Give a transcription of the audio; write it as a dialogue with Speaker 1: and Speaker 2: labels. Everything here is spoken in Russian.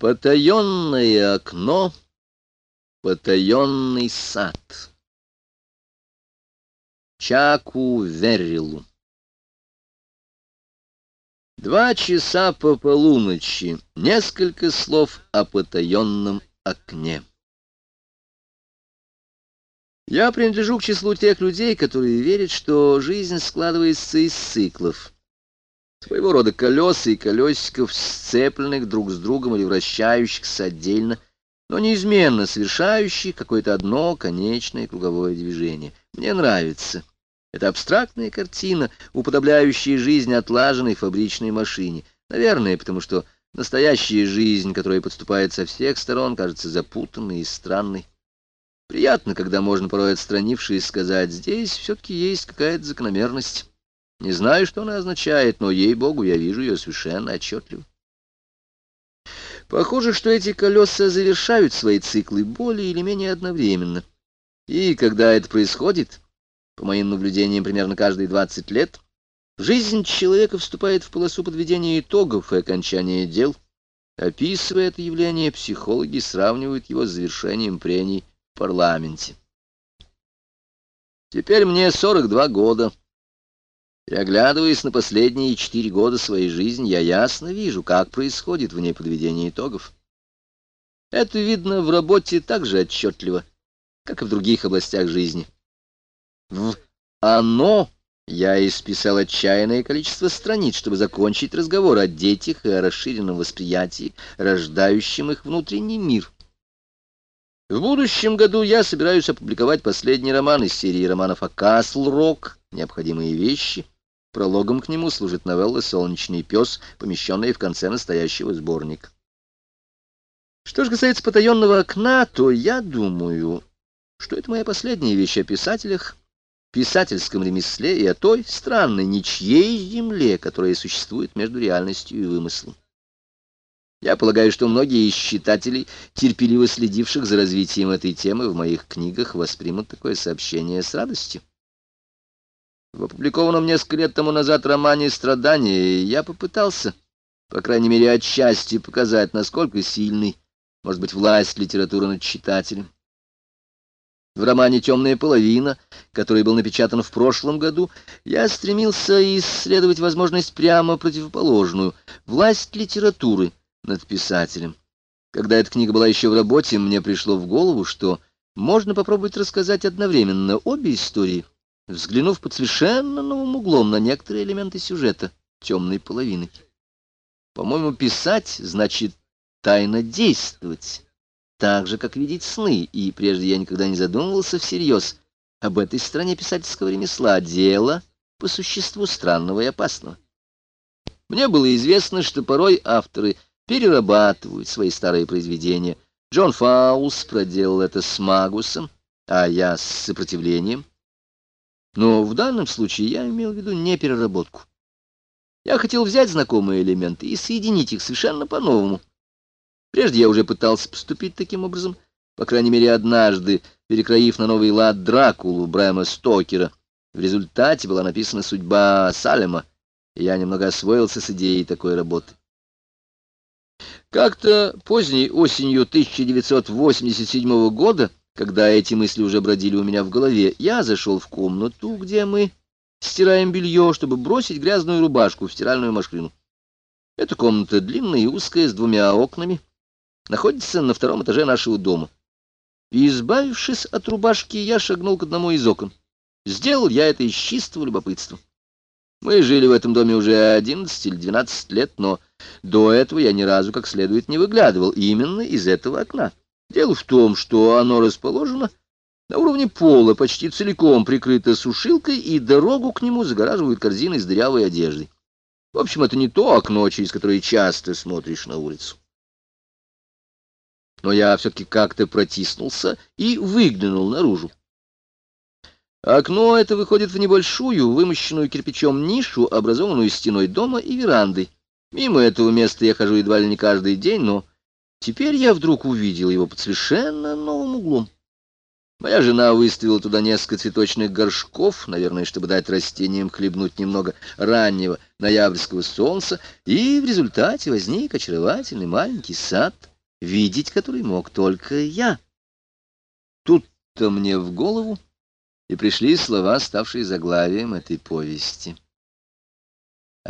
Speaker 1: Потаенное окно, потаенный сад. Чаку Веррилу. Два часа по полуночи. Несколько слов о потаенном окне. Я принадлежу к числу тех людей, которые верят, что жизнь складывается из циклов. Своего рода колеса и колесиков, сцепленных друг с другом или вращающихся отдельно, но неизменно совершающих какое-то одно конечное круговое движение. Мне нравится. Это абстрактная картина, уподобляющая жизнь отлаженной фабричной машине. Наверное, потому что настоящая жизнь, которая подступает со всех сторон, кажется запутанной и странной. Приятно, когда можно порой отстранившись сказать, здесь все-таки есть какая-то закономерность. Не знаю, что она означает, но, ей-богу, я вижу ее совершенно отчетливо. Похоже, что эти колеса завершают свои циклы более или менее одновременно. И когда это происходит, по моим наблюдениям, примерно каждые 20 лет, жизнь человека вступает в полосу подведения итогов и окончания дел. Описывая это явление, психологи сравнивают его с завершением прений в парламенте. Теперь мне 42 года. И оглядываясь на последние четыре года своей жизни, я ясно вижу, как происходит в ней подведение итогов. Это видно в работе так же отчетливо, как и в других областях жизни. В «оно» я исписал отчаянное количество страниц, чтобы закончить разговор о детях и о расширенном восприятии, рождающем их внутренний мир. В будущем году я собираюсь опубликовать последний роман из серии романов о Касл-Рок «Необходимые вещи», Прологом к нему служит новелла «Солнечный пес», помещенная в конце настоящего сборника. Что же касается потаенного окна, то я думаю, что это моя последняя вещь о писателях, писательском ремесле и о той странной ничьей земле, которая существует между реальностью и вымыслом. Я полагаю, что многие из читателей, терпеливо следивших за развитием этой темы в моих книгах, воспримут такое сообщение с радостью. В опубликованном несколько лет тому назад романе «Страдания» я попытался, по крайней мере, отчасти показать, насколько сильной может быть власть литературы над читателем. В романе «Темная половина», который был напечатан в прошлом году, я стремился исследовать возможность прямо противоположную — власть литературы над писателем. Когда эта книга была еще в работе, мне пришло в голову, что можно попробовать рассказать одновременно обе истории — взглянув под совершенно новым углом на некоторые элементы сюжета темной половины. По-моему, писать значит тайно действовать, так же, как видеть сны, и прежде я никогда не задумывался всерьез об этой стороне писательского ремесла, дело по существу странного и опасного. Мне было известно, что порой авторы перерабатывают свои старые произведения. Джон Фаус проделал это с Магусом, а я с сопротивлением. Но в данном случае я имел в виду не переработку. Я хотел взять знакомые элементы и соединить их совершенно по-новому. Прежде я уже пытался поступить таким образом, по крайней мере однажды, перекроив на новый лад Дракулу Брэма Стокера. В результате была написана судьба Салема, и я немного освоился с идеей такой работы. Как-то поздней осенью 1987 года когда эти мысли уже бродили у меня в голове, я зашел в комнату, где мы стираем белье, чтобы бросить грязную рубашку в стиральную машину. Эта комната длинная и узкая, с двумя окнами, находится на втором этаже нашего дома. И, избавившись от рубашки, я шагнул к одному из окон. Сделал я это из чистого любопытства. Мы жили в этом доме уже 11 или 12 лет, но до этого я ни разу как следует не выглядывал именно из этого окна. Дело в том, что оно расположено на уровне пола, почти целиком прикрыто сушилкой, и дорогу к нему загораживают корзины с дырявой одеждой. В общем, это не то окно, через которое часто смотришь на улицу. Но я все-таки как-то протиснулся и выглянул наружу. Окно это выходит в небольшую, вымощенную кирпичом нишу, образованную стеной дома и верандой. Мимо этого места я хожу едва ли не каждый день, но Теперь я вдруг увидел его под совершенно новым углом. Моя жена выставила туда несколько цветочных горшков, наверное, чтобы дать растениям хлебнуть немного раннего ноябрьского солнца, и в результате возник очаровательный маленький сад, видеть который мог только я. Тут-то мне в голову и пришли слова, ставшие заглавием этой повести.